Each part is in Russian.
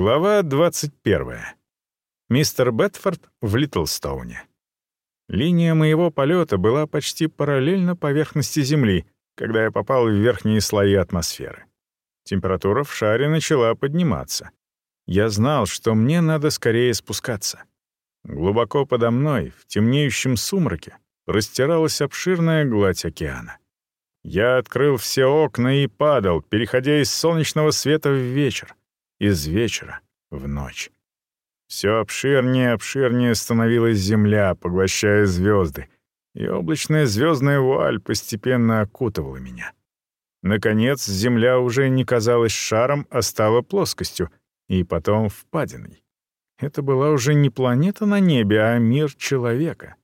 Глава 21. Мистер Бетфорд в Литлстоуне. Линия моего полета была почти параллельна поверхности Земли, когда я попал в верхние слои атмосферы. Температура в шаре начала подниматься. Я знал, что мне надо скорее спускаться. Глубоко подо мной, в темнеющем сумраке, растиралась обширная гладь океана. Я открыл все окна и падал, переходя из солнечного света в вечер из вечера в ночь. Все обширнее и обширнее становилась земля, поглощая звезды, и облачная звездная вуаль постепенно окутывала меня. Наконец, земля уже не казалась шаром, а стала плоскостью, и потом впадиной. Это была уже не планета на небе, а мир человека.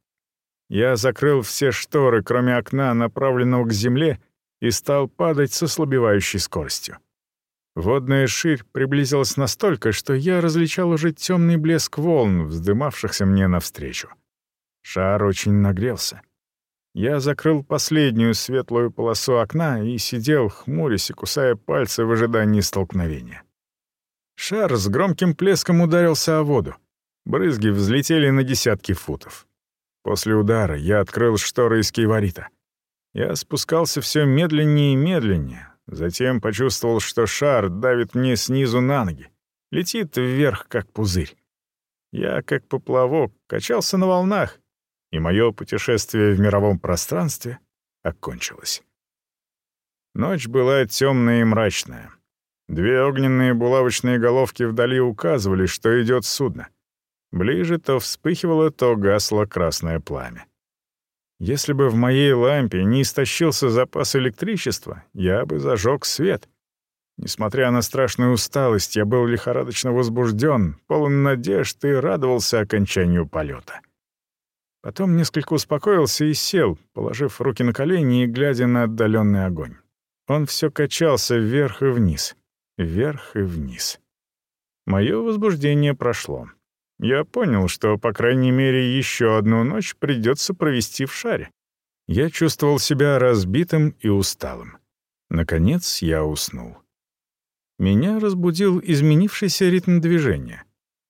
Я закрыл все шторы, кроме окна, направленного к земле, и стал падать со слабевающей скоростью. Водная ширь приблизилась настолько, что я различал уже темный блеск волн, вздымавшихся мне навстречу. Шар очень нагрелся. Я закрыл последнюю светлую полосу окна и сидел, хмурясь и кусая пальцы в ожидании столкновения. Шар с громким плеском ударился о воду. Брызги взлетели на десятки футов. После удара я открыл шторы из киварита. Я спускался все медленнее и медленнее, Затем почувствовал, что шар давит мне снизу на ноги, летит вверх, как пузырь. Я, как поплавок, качался на волнах, и мое путешествие в мировом пространстве окончилось. Ночь была темная и мрачная. Две огненные булавочные головки вдали указывали, что идет судно. Ближе то вспыхивало, то гасло красное пламя. Если бы в моей лампе не истощился запас электричества, я бы зажег свет. Несмотря на страшную усталость, я был лихорадочно возбужден, полон надежд и радовался окончанию полета. Потом несколько успокоился и сел, положив руки на колени и глядя на отдаленный огонь. Он все качался вверх и вниз, вверх и вниз. Мое возбуждение прошло. Я понял, что, по крайней мере, еще одну ночь придется провести в шаре. Я чувствовал себя разбитым и усталым. Наконец я уснул. Меня разбудил изменившийся ритм движения.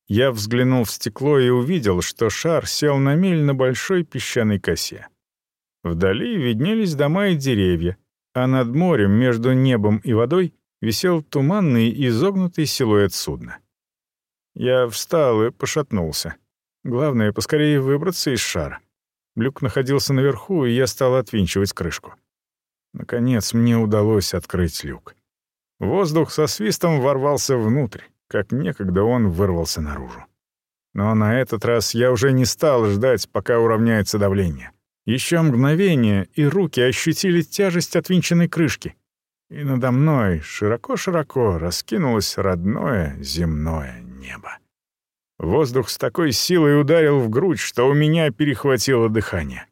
Я взглянул в стекло и увидел, что шар сел на мель на большой песчаной косе. Вдали виднелись дома и деревья, а над морем между небом и водой висел туманный изогнутый силуэт судна. Я встал и пошатнулся. Главное, поскорее выбраться из шара. Люк находился наверху, и я стал отвинчивать крышку. Наконец, мне удалось открыть люк. Воздух со свистом ворвался внутрь, как некогда он вырвался наружу. Но на этот раз я уже не стал ждать, пока уравняется давление. Еще мгновение, и руки ощутили тяжесть отвинченной крышки. И надо мной широко-широко раскинулось родное земное небо. Воздух с такой силой ударил в грудь, что у меня перехватило дыхание.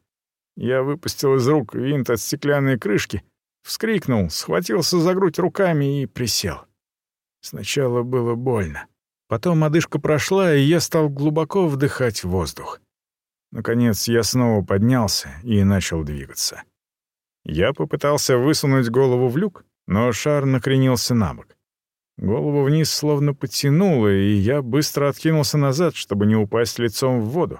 Я выпустил из рук винт от стеклянной крышки, вскрикнул, схватился за грудь руками и присел. Сначала было больно. Потом одышка прошла, и я стал глубоко вдыхать воздух. Наконец я снова поднялся и начал двигаться. Я попытался высунуть голову в люк, но шар накренился на бок. Голову вниз словно потянуло, и я быстро откинулся назад, чтобы не упасть лицом в воду.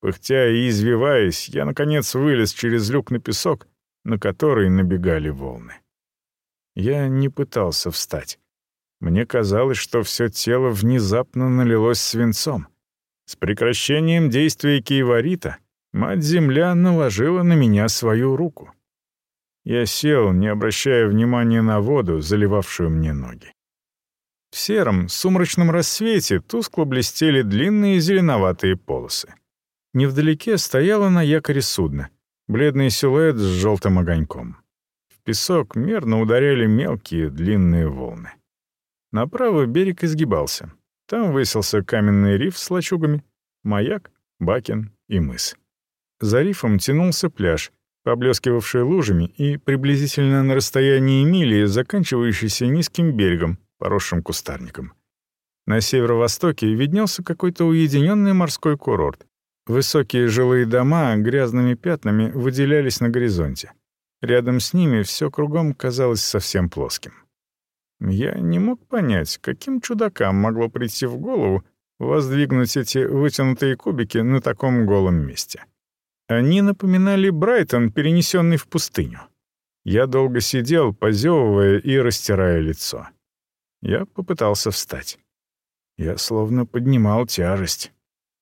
Пыхтя и извиваясь, я, наконец, вылез через люк на песок, на который набегали волны. Я не пытался встать. Мне казалось, что все тело внезапно налилось свинцом. С прекращением действия киеварита мать-земля наложила на меня свою руку. Я сел, не обращая внимания на воду, заливавшую мне ноги. В сером, сумрачном рассвете тускло блестели длинные зеленоватые полосы. Невдалеке стояло на якоре судно, бледный силуэт с желтым огоньком. В песок мерно ударяли мелкие длинные волны. Направо берег изгибался. Там высился каменный риф с лачугами, маяк, бакен и мыс. За рифом тянулся пляж, поблескивавший лужами и приблизительно на расстоянии мили заканчивающийся низким берегом, поросшим кустарником. На северо-востоке виднелся какой-то уединенный морской курорт. Высокие жилые дома грязными пятнами выделялись на горизонте. Рядом с ними все кругом казалось совсем плоским. Я не мог понять, каким чудакам могло прийти в голову воздвигнуть эти вытянутые кубики на таком голом месте. Они напоминали Брайтон, перенесенный в пустыню. Я долго сидел, позевывая и растирая лицо. Я попытался встать. Я словно поднимал тяжесть.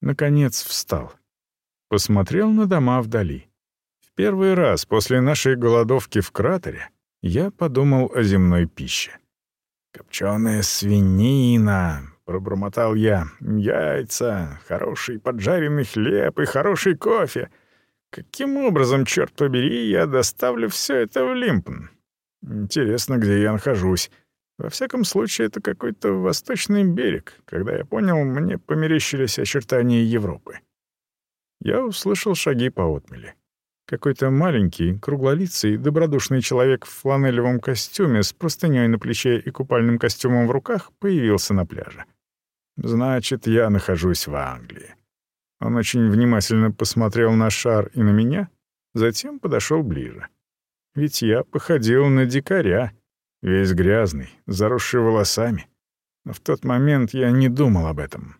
Наконец встал. Посмотрел на дома вдали. В первый раз после нашей голодовки в кратере я подумал о земной пище. «Копченая свинина», — пробормотал я, — «яйца, хороший поджаренный хлеб и хороший кофе. Каким образом, черт побери, я доставлю все это в Лимпн? Интересно, где я нахожусь. Во всяком случае, это какой-то восточный берег. Когда я понял, мне померещились очертания Европы. Я услышал шаги по отмели. Какой-то маленький, круглолицый, добродушный человек в фланелевом костюме с простыней на плече и купальным костюмом в руках появился на пляже. Значит, я нахожусь в Англии. Он очень внимательно посмотрел на шар и на меня, затем подошел ближе. Ведь я походил на дикаря, весь грязный, заросший волосами. Но в тот момент я не думал об этом.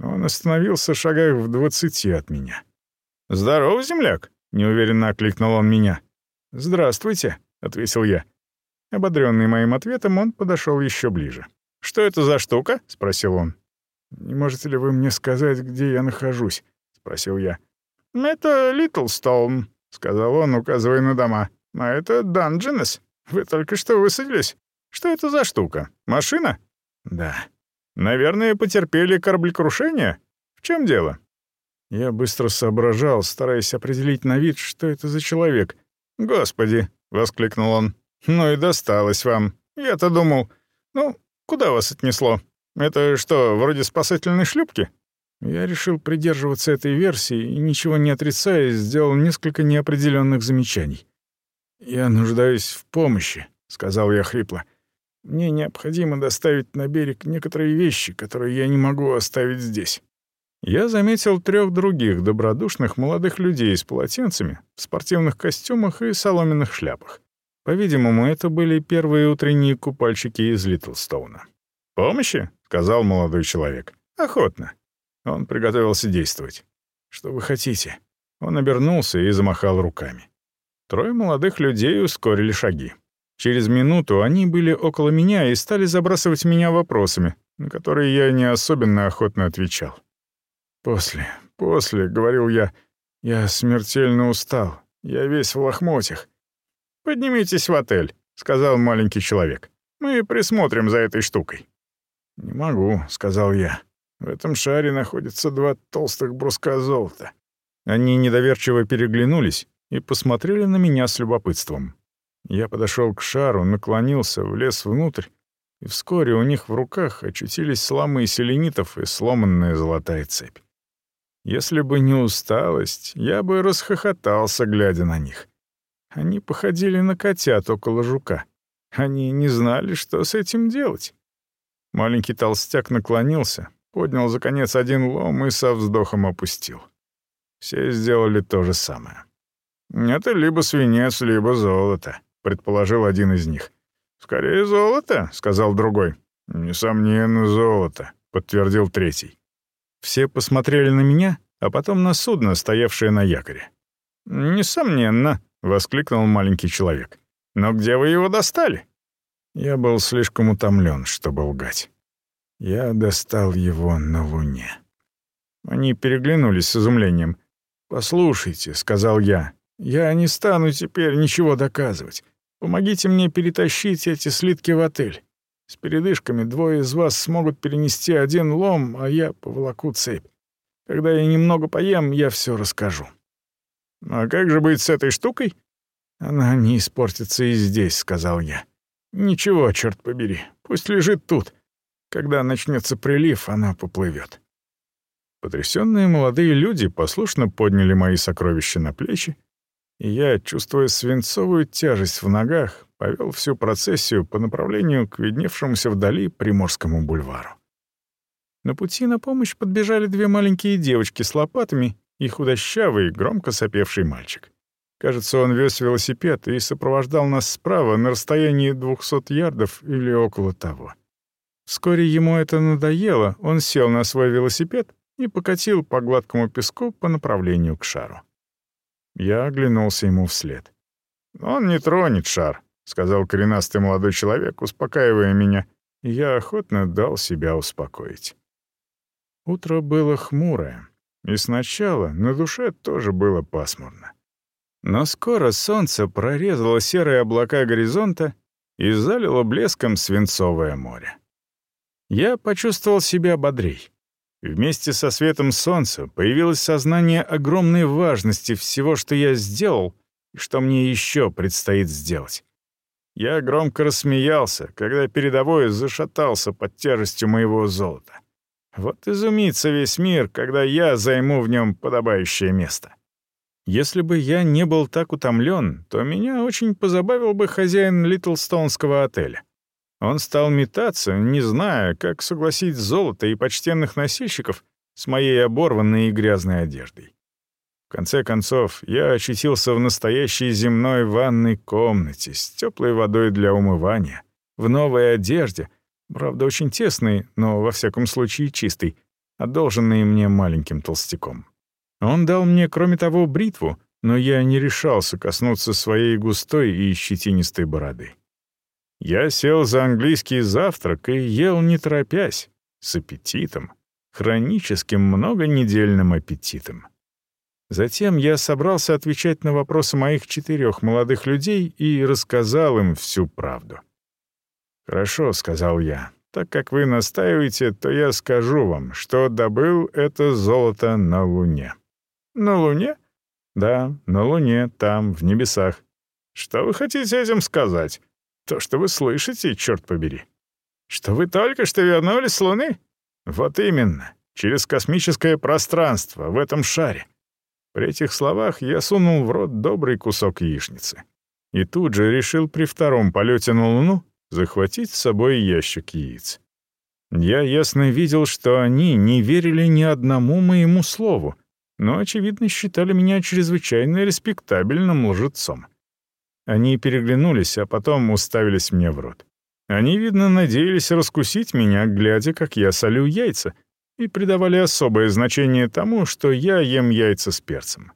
Он остановился шагах в двадцати от меня. «Здорово, земляк!» — неуверенно окликнул он меня. «Здравствуйте», — ответил я. Ободренный моим ответом, он подошел еще ближе. «Что это за штука?» — спросил он. «Не можете ли вы мне сказать, где я нахожусь?» — спросил я. «Это Литлстоун», — сказал он, указывая на дома. «А это Данджинес. Вы только что высадились. Что это за штука? Машина?» «Да». «Наверное, потерпели кораблекрушение? В чем дело?» Я быстро соображал, стараясь определить на вид, что это за человек. «Господи!» — воскликнул он. «Ну и досталось вам. Я-то думал... Ну, куда вас отнесло? Это что, вроде спасательной шлюпки?» Я решил придерживаться этой версии и, ничего не отрицая, сделал несколько неопределенных замечаний. «Я нуждаюсь в помощи», — сказал я хрипло. «Мне необходимо доставить на берег некоторые вещи, которые я не могу оставить здесь». Я заметил трех других добродушных молодых людей с полотенцами, в спортивных костюмах и соломенных шляпах. По-видимому, это были первые утренние купальщики из Литлстоуна. «Помощи?» — сказал молодой человек. «Охотно». Он приготовился действовать. «Что вы хотите?» Он обернулся и замахал руками. Трое молодых людей ускорили шаги. Через минуту они были около меня и стали забрасывать меня вопросами, на которые я не особенно охотно отвечал. «После, после», — говорил я, — «я смертельно устал, я весь в лохмотьях». «Поднимитесь в отель», — сказал маленький человек. «Мы присмотрим за этой штукой». «Не могу», — сказал я. «В этом шаре находятся два толстых бруска золота». Они недоверчиво переглянулись и посмотрели на меня с любопытством. Я подошел к шару, наклонился, влез внутрь, и вскоре у них в руках очутились сломы селенитов и сломанная золотая цепь. Если бы не усталость, я бы расхохотался, глядя на них. Они походили на котят около жука. Они не знали, что с этим делать. Маленький толстяк наклонился, поднял за конец один лом и со вздохом опустил. Все сделали то же самое. «Это либо свинец, либо золото», — предположил один из них. «Скорее золото», — сказал другой. «Несомненно, золото», — подтвердил третий. Все посмотрели на меня, а потом на судно, стоявшее на якоре. «Несомненно», — воскликнул маленький человек. «Но где вы его достали?» Я был слишком утомлен, чтобы лгать. Я достал его на Луне. Они переглянулись с изумлением. «Послушайте», — сказал я, — «я не стану теперь ничего доказывать. Помогите мне перетащить эти слитки в отель. С передышками двое из вас смогут перенести один лом, а я поволоку цепь. Когда я немного поем, я все расскажу. А как же быть с этой штукой? Она не испортится и здесь, сказал я. Ничего, черт побери, пусть лежит тут. Когда начнется прилив, она поплывет. Потрясенные молодые люди послушно подняли мои сокровища на плечи, и я, чувствуя свинцовую тяжесть в ногах, повел всю процессию по направлению к видневшемуся вдали Приморскому бульвару. На пути на помощь подбежали две маленькие девочки с лопатами и худощавый, громко сопевший мальчик. Кажется, он вез велосипед и сопровождал нас справа на расстоянии 200 ярдов или около того. Вскоре ему это надоело, он сел на свой велосипед и покатил по гладкому песку по направлению к шару. Я оглянулся ему вслед. «Он не тронет шар», — сказал коренастый молодой человек, успокаивая меня, я охотно дал себя успокоить. Утро было хмурое, и сначала на душе тоже было пасмурно. Но скоро солнце прорезало серые облака горизонта и залило блеском свинцовое море. Я почувствовал себя бодрей. Вместе со светом солнца появилось сознание огромной важности всего, что я сделал и что мне еще предстоит сделать. Я громко рассмеялся, когда передовой зашатался под тяжестью моего золота. Вот изумится весь мир, когда я займу в нем подобающее место. Если бы я не был так утомлен, то меня очень позабавил бы хозяин Литлстонского отеля. Он стал метаться, не зная, как согласить золото и почтенных носильщиков с моей оборванной и грязной одеждой. В конце концов, я очутился в настоящей земной ванной комнате с теплой водой для умывания, в новой одежде, правда, очень тесной, но, во всяком случае, чистой, одолженной мне маленьким толстяком. Он дал мне, кроме того, бритву, но я не решался коснуться своей густой и щетинистой бороды. Я сел за английский завтрак и ел не торопясь, с аппетитом, хроническим многонедельным аппетитом. Затем я собрался отвечать на вопросы моих четырех молодых людей и рассказал им всю правду. «Хорошо», — сказал я, — «так как вы настаиваете, то я скажу вам, что добыл это золото на Луне». «На Луне?» «Да, на Луне, там, в небесах». «Что вы хотите этим сказать?» «То, что вы слышите, черт побери». «Что вы только что вернулись с Луны?» «Вот именно, через космическое пространство, в этом шаре». При этих словах я сунул в рот добрый кусок яичницы. И тут же решил при втором полете на Луну захватить с собой ящик яиц. Я ясно видел, что они не верили ни одному моему слову, но, очевидно, считали меня чрезвычайно респектабельным лжецом. Они переглянулись, а потом уставились мне в рот. Они, видно, надеялись раскусить меня, глядя, как я солю яйца, и придавали особое значение тому, что я ем яйца с перцем.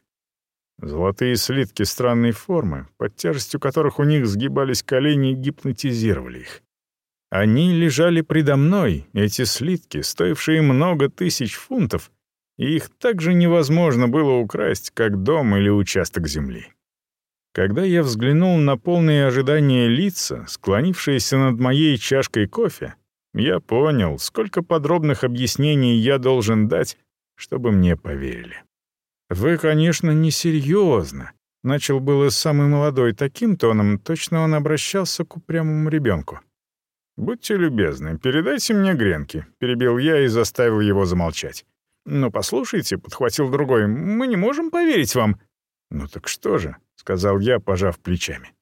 Золотые слитки странной формы, под тяжестью которых у них сгибались колени, гипнотизировали их. Они лежали предо мной, эти слитки, стоившие много тысяч фунтов, и их также невозможно было украсть, как дом или участок земли. Когда я взглянул на полные ожидания лица, склонившиеся над моей чашкой кофе, я понял, сколько подробных объяснений я должен дать, чтобы мне поверили. «Вы, конечно, несерьезно», — начал было самый молодой таким тоном, точно он обращался к упрямому ребенку. «Будьте любезны, передайте мне гренки», — перебил я и заставил его замолчать. «Ну, послушайте», — подхватил другой, — «мы не можем поверить вам». «Ну так что же?» — сказал я, пожав плечами.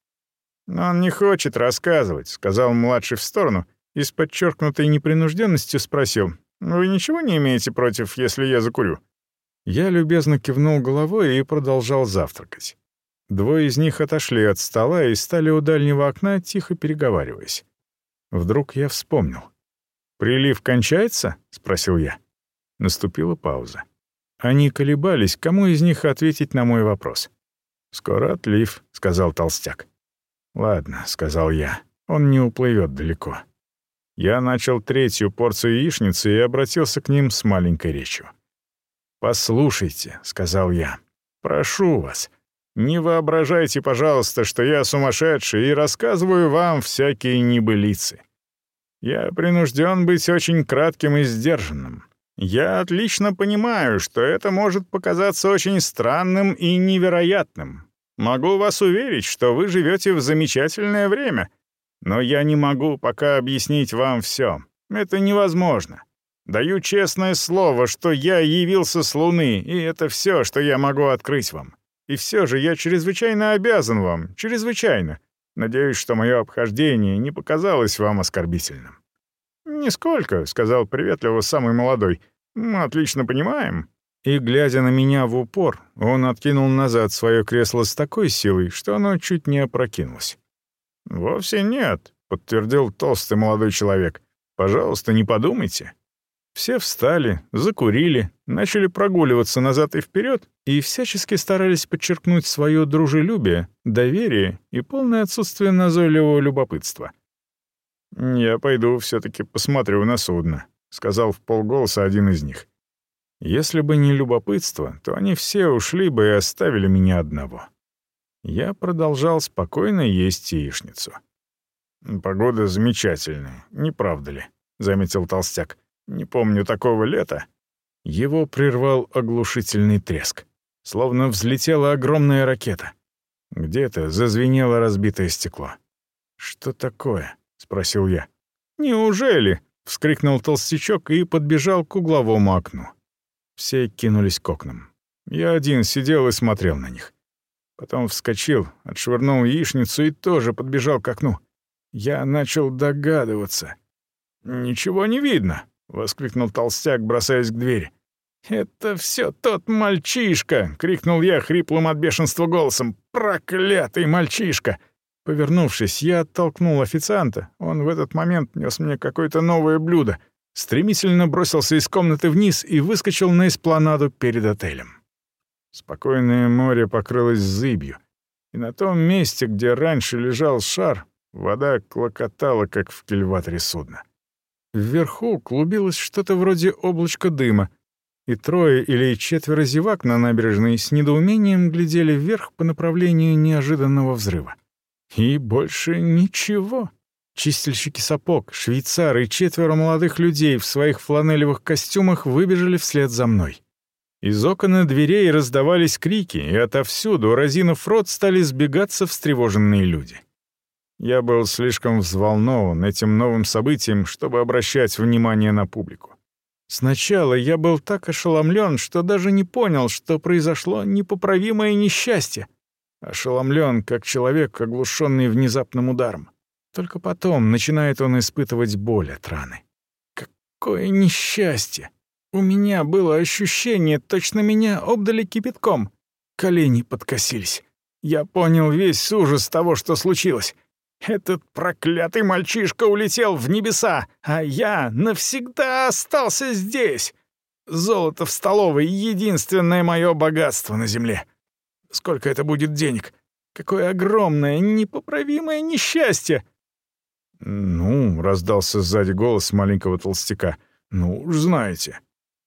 «Он не хочет рассказывать», — сказал младший в сторону и с подчеркнутой непринужденностью спросил. «Вы ничего не имеете против, если я закурю?» Я любезно кивнул головой и продолжал завтракать. Двое из них отошли от стола и стали у дальнего окна, тихо переговариваясь. Вдруг я вспомнил. «Прилив кончается?» — спросил я. Наступила пауза. Они колебались, кому из них ответить на мой вопрос. «Скоро отлив», — сказал толстяк. «Ладно», — сказал я, — «он не уплывет далеко». Я начал третью порцию яичницы и обратился к ним с маленькой речью. «Послушайте», — сказал я, — «прошу вас, не воображайте, пожалуйста, что я сумасшедший и рассказываю вам всякие небылицы. Я принужден быть очень кратким и сдержанным. Я отлично понимаю, что это может показаться очень странным и невероятным. Могу вас уверить, что вы живете в замечательное время, но я не могу пока объяснить вам все. Это невозможно. Даю честное слово, что я явился с Луны, и это все, что я могу открыть вам. И все же я чрезвычайно обязан вам, чрезвычайно. Надеюсь, что мое обхождение не показалось вам оскорбительным. «Нисколько», — сказал приветливо самый молодой. «Мы отлично понимаем». И, глядя на меня в упор, он откинул назад свое кресло с такой силой, что оно чуть не опрокинулось. «Вовсе нет», — подтвердил толстый молодой человек. «Пожалуйста, не подумайте». Все встали, закурили, начали прогуливаться назад и вперед и всячески старались подчеркнуть свое дружелюбие, доверие и полное отсутствие назойливого любопытства. «Я пойду все-таки посмотрю на судно», — сказал в полголоса один из них. Если бы не любопытство, то они все ушли бы и оставили меня одного. Я продолжал спокойно есть яичницу. «Погода замечательная, не правда ли?» — заметил толстяк. Не помню такого лета». Его прервал оглушительный треск. Словно взлетела огромная ракета. Где-то зазвенело разбитое стекло. «Что такое?» — спросил я. «Неужели?» — вскрикнул толстячок и подбежал к угловому окну. Все кинулись к окнам. Я один сидел и смотрел на них. Потом вскочил, отшвырнул яичницу и тоже подбежал к окну. Я начал догадываться. «Ничего не видно», — воскликнул толстяк, бросаясь к двери. «Это все тот мальчишка!» — крикнул я хриплым от бешенства голосом. «Проклятый мальчишка!» Повернувшись, я оттолкнул официанта. Он в этот момент нес мне какое-то новое блюдо. Стремительно бросился из комнаты вниз и выскочил на эспланаду перед отелем. Спокойное море покрылось зыбью, и на том месте, где раньше лежал шар, вода клокотала, как в кильваторе судна. Вверху клубилось что-то вроде облачка дыма, и трое или четверо зевак на набережной с недоумением глядели вверх по направлению неожиданного взрыва. И больше ничего. Чистильщики сапог, швейцары и четверо молодых людей в своих фланелевых костюмах выбежали вслед за мной. Из окон и дверей раздавались крики, и отовсюду, разинув рот, стали сбегаться встревоженные люди. Я был слишком взволнован этим новым событием, чтобы обращать внимание на публику. Сначала я был так ошеломлен, что даже не понял, что произошло непоправимое несчастье. Ошеломлен, как человек, оглушенный внезапным ударом. Только потом начинает он испытывать боль от раны. Какое несчастье! У меня было ощущение, точно меня обдали кипятком. Колени подкосились. Я понял весь ужас того, что случилось. Этот проклятый мальчишка улетел в небеса, а я навсегда остался здесь. Золото в столовой — единственное мое богатство на земле. Сколько это будет денег? Какое огромное, непоправимое несчастье!» «Ну», — раздался сзади голос маленького толстяка, — «ну уж знаете».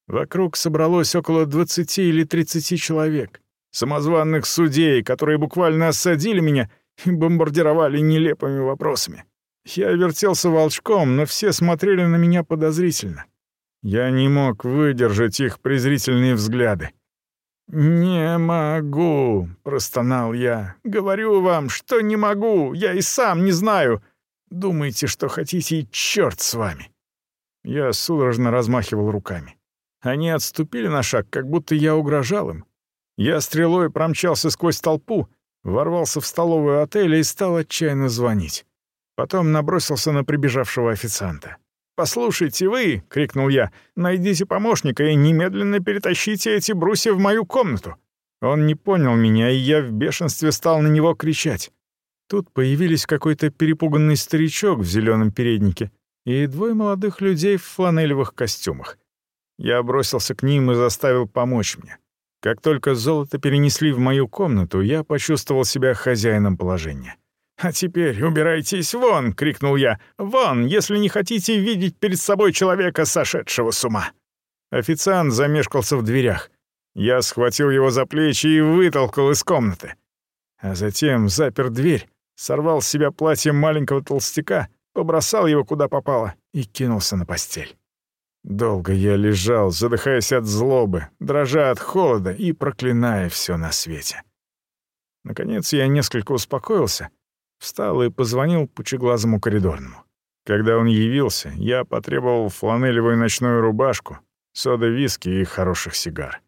Вокруг собралось около двадцати или тридцати человек. Самозванных судей, которые буквально осадили меня — и бомбардировали нелепыми вопросами. Я вертелся волчком, но все смотрели на меня подозрительно. Я не мог выдержать их презрительные взгляды. «Не могу», — простонал я. «Говорю вам, что не могу, я и сам не знаю. Думаете, что хотите, и черт с вами». Я судорожно размахивал руками. Они отступили на шаг, как будто я угрожал им. Я стрелой промчался сквозь толпу, ворвался в столовую отеля и стал отчаянно звонить. Потом набросился на прибежавшего официанта. «Послушайте вы!» — крикнул я. «Найдите помощника и немедленно перетащите эти брусья в мою комнату!» Он не понял меня, и я в бешенстве стал на него кричать. Тут появились какой-то перепуганный старичок в зеленом переднике и двое молодых людей в фланелевых костюмах. Я бросился к ним и заставил помочь мне. Как только золото перенесли в мою комнату, я почувствовал себя хозяином положения. «А теперь убирайтесь вон!» — крикнул я. «Вон, если не хотите видеть перед собой человека, сошедшего с ума!» Официант замешкался в дверях. Я схватил его за плечи и вытолкал из комнаты. А затем запер дверь, сорвал с себя платье маленького толстяка, побросал его куда попало и кинулся на постель. Долго я лежал, задыхаясь от злобы, дрожа от холода и проклиная все на свете. Наконец я несколько успокоился, встал и позвонил пучеглазому коридорному. Когда он явился, я потребовал фланелевую ночную рубашку, сода-виски и хороших сигар.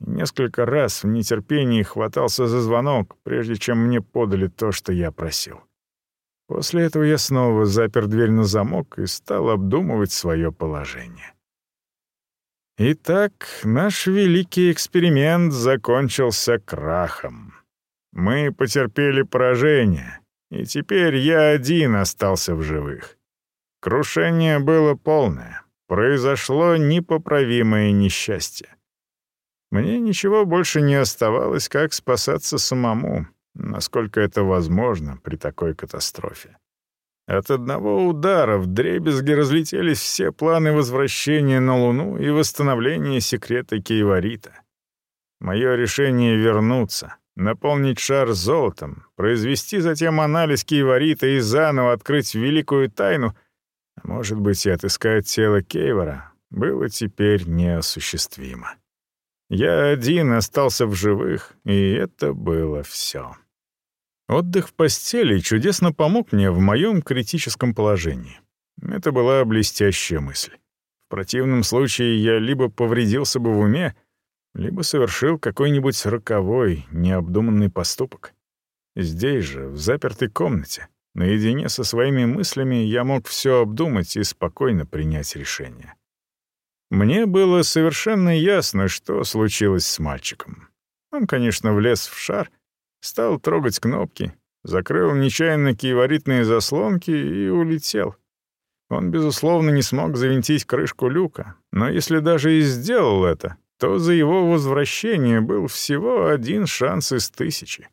Несколько раз в нетерпении хватался за звонок, прежде чем мне подали то, что я просил. После этого я снова запер дверь на замок и стал обдумывать свое положение. Итак, наш великий эксперимент закончился крахом. Мы потерпели поражение, и теперь я один остался в живых. Крушение было полное, произошло непоправимое несчастье. Мне ничего больше не оставалось, как спасаться самому, насколько это возможно при такой катастрофе. От одного удара в дребезги разлетелись все планы возвращения на Луну и восстановления секрета Кейварита. Мое решение вернуться, наполнить шар золотом, произвести затем анализ Кейварита и заново открыть великую тайну, а может быть и отыскать тело Кейвора, было теперь неосуществимо. Я один остался в живых, и это было все. Отдых в постели чудесно помог мне в моем критическом положении. Это была блестящая мысль. В противном случае я либо повредился бы в уме, либо совершил какой-нибудь роковой, необдуманный поступок. Здесь же, в запертой комнате, наедине со своими мыслями, я мог все обдумать и спокойно принять решение. Мне было совершенно ясно, что случилось с мальчиком. Он, конечно, влез в шар, стал трогать кнопки, закрыл нечаянно киеваритные заслонки и улетел. Он, безусловно, не смог завинтить крышку люка, но если даже и сделал это, то за его возвращение был всего один шанс из тысячи.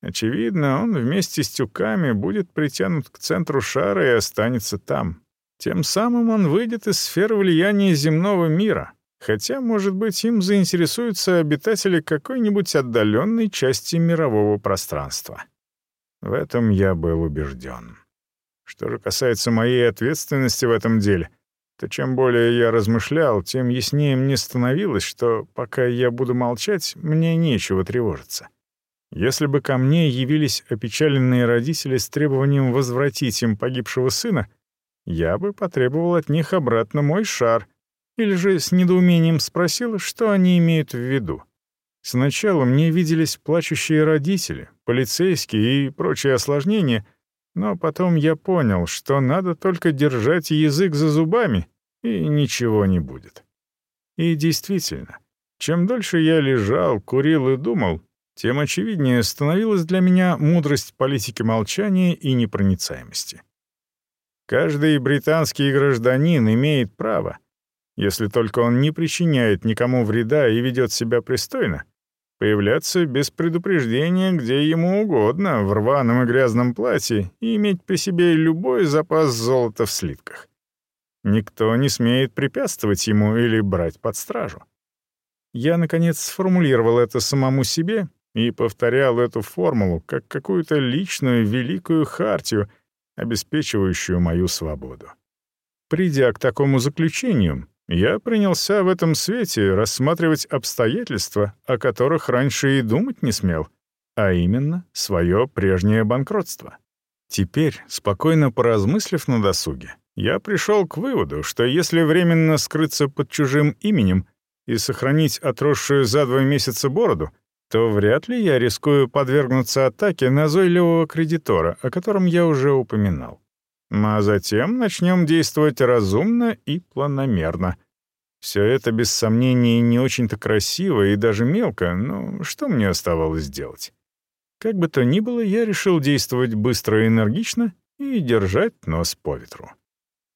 Очевидно, он вместе с тюками будет притянут к центру шара и останется там. Тем самым он выйдет из сферы влияния земного мира, хотя, может быть, им заинтересуются обитатели какой-нибудь отдаленной части мирового пространства. В этом я был убежден. Что же касается моей ответственности в этом деле, то чем более я размышлял, тем яснее мне становилось, что пока я буду молчать, мне нечего тревожиться. Если бы ко мне явились опечаленные родители с требованием возвратить им погибшего сына, я бы потребовал от них обратно мой шар, или же с недоумением спросил, что они имеют в виду. Сначала мне виделись плачущие родители, полицейские и прочие осложнения, но потом я понял, что надо только держать язык за зубами, и ничего не будет. И действительно, чем дольше я лежал, курил и думал, тем очевиднее становилась для меня мудрость политики молчания и непроницаемости. Каждый британский гражданин имеет право, если только он не причиняет никому вреда и ведет себя пристойно, появляться без предупреждения где ему угодно, в рваном и грязном платье, и иметь при себе любой запас золота в слитках. Никто не смеет препятствовать ему или брать под стражу. Я, наконец, сформулировал это самому себе и повторял эту формулу как какую-то личную великую хартию — обеспечивающую мою свободу. Придя к такому заключению, я принялся в этом свете рассматривать обстоятельства, о которых раньше и думать не смел, а именно свое прежнее банкротство. Теперь, спокойно поразмыслив на досуге, я пришел к выводу, что если временно скрыться под чужим именем и сохранить отросшую за два месяца бороду, то вряд ли я рискую подвергнуться атаке назойливого кредитора, о котором я уже упоминал. А затем начнем действовать разумно и планомерно. Все это, без сомнения, не очень-то красиво и даже мелко, но что мне оставалось делать? Как бы то ни было, я решил действовать быстро и энергично и держать нос по ветру.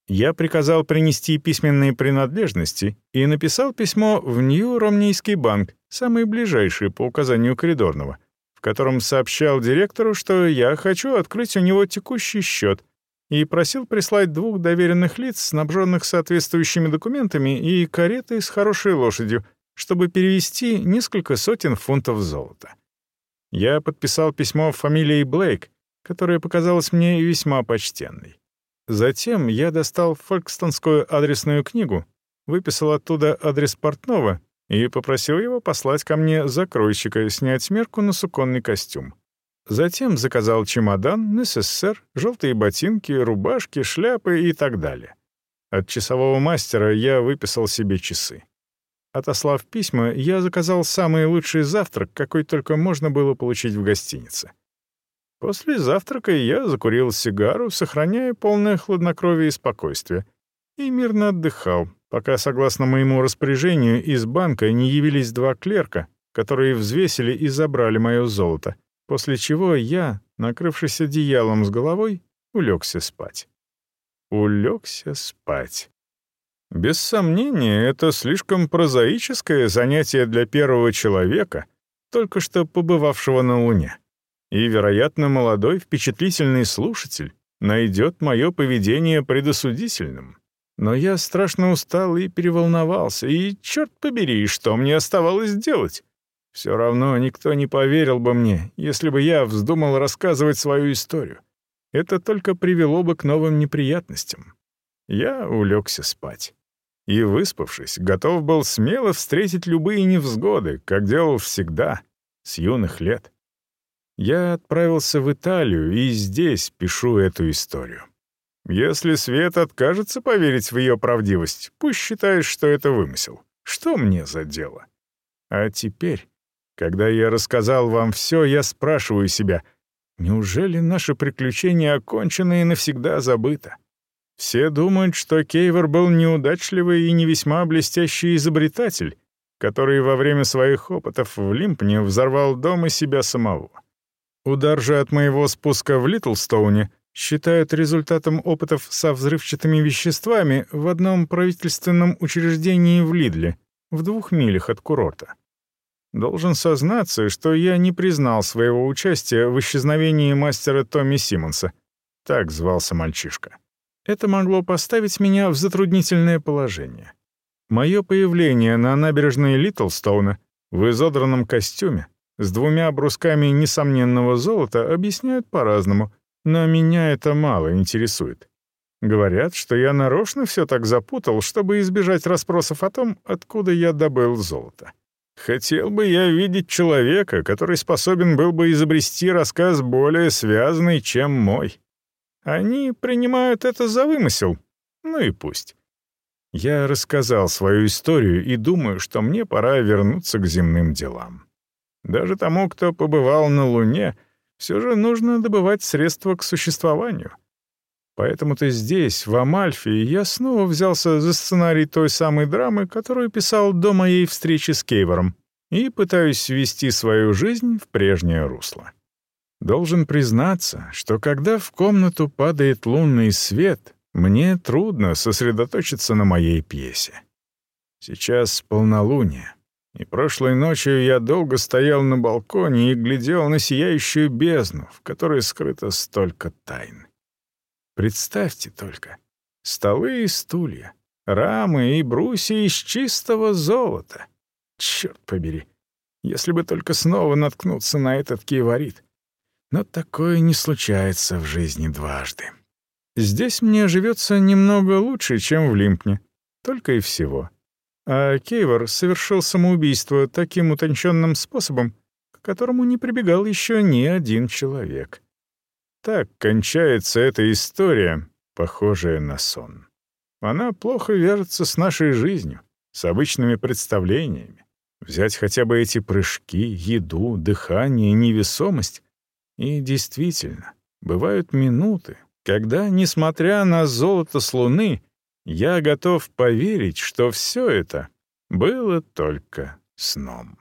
Я приказал принести письменные принадлежности и написал письмо в Нью-Ромнийский банк, самый ближайший по указанию коридорного, в котором сообщал директору, что я хочу открыть у него текущий счет, и просил прислать двух доверенных лиц, снабженных соответствующими документами, и каретой с хорошей лошадью, чтобы перевести несколько сотен фунтов золота. Я подписал письмо фамилией Блейк, которая показалась мне весьма почтенной. Затем я достал фолькстонскую адресную книгу, выписал оттуда адрес портного и попросил его послать ко мне закройщика снять мерку на суконный костюм. Затем заказал чемодан, НССР, желтые ботинки, рубашки, шляпы и так далее. От часового мастера я выписал себе часы. Отослав письма, я заказал самый лучший завтрак, какой только можно было получить в гостинице. После завтрака я закурил сигару, сохраняя полное хладнокровие и спокойствие, и мирно отдыхал, пока, согласно моему распоряжению, из банка не явились два клерка, которые взвесили и забрали мое золото, после чего я, накрывшись одеялом с головой, улегся спать. Улегся спать. Без сомнения, это слишком прозаическое занятие для первого человека, только что побывавшего на Луне. И, вероятно, молодой впечатлительный слушатель найдет мое поведение предосудительным. Но я страшно устал и переволновался, и, черт побери, что мне оставалось делать? Все равно никто не поверил бы мне, если бы я вздумал рассказывать свою историю. Это только привело бы к новым неприятностям. Я улегся спать. И, выспавшись, готов был смело встретить любые невзгоды, как делал всегда, с юных лет. Я отправился в Италию и здесь пишу эту историю. Если Свет откажется поверить в ее правдивость, пусть считает, что это вымысел. Что мне за дело? А теперь, когда я рассказал вам все, я спрашиваю себя, неужели наше приключение окончено и навсегда забыто? Все думают, что Кейвор был неудачливый и не весьма блестящий изобретатель, который во время своих опытов в Лимпне взорвал дом и себя самого. Удар же от моего спуска в Литлстоуне считают результатом опытов со взрывчатыми веществами в одном правительственном учреждении в Лидле, в двух милях от курорта. Должен сознаться, что я не признал своего участия в исчезновении мастера Томми Симмонса. Так звался мальчишка. Это могло поставить меня в затруднительное положение. Мое появление на набережной Литлстоуна в изодранном костюме с двумя брусками несомненного золота объясняют по-разному — но меня это мало интересует. Говорят, что я нарочно все так запутал, чтобы избежать расспросов о том, откуда я добыл золото. Хотел бы я видеть человека, который способен был бы изобрести рассказ более связанный, чем мой. Они принимают это за вымысел. Ну и пусть. Я рассказал свою историю и думаю, что мне пора вернуться к земным делам. Даже тому, кто побывал на Луне, все же нужно добывать средства к существованию. Поэтому-то здесь, в Амальфе, я снова взялся за сценарий той самой драмы, которую писал до моей встречи с Кейвором, и пытаюсь ввести свою жизнь в прежнее русло. Должен признаться, что когда в комнату падает лунный свет, мне трудно сосредоточиться на моей пьесе. Сейчас полнолуние. И прошлой ночью я долго стоял на балконе и глядел на сияющую бездну, в которой скрыто столько тайн. Представьте только, столы и стулья, рамы и брусья из чистого золота. Черт побери, если бы только снова наткнуться на этот киеварит. Но такое не случается в жизни дважды. Здесь мне живется немного лучше, чем в Лимпне, только и всего — а Кейвор совершил самоубийство таким утонченным способом, к которому не прибегал еще ни один человек. Так кончается эта история, похожая на сон. Она плохо вяжется с нашей жизнью, с обычными представлениями. Взять хотя бы эти прыжки, еду, дыхание, невесомость. И действительно, бывают минуты, когда, несмотря на золото с луны, я готов поверить, что все это было только сном.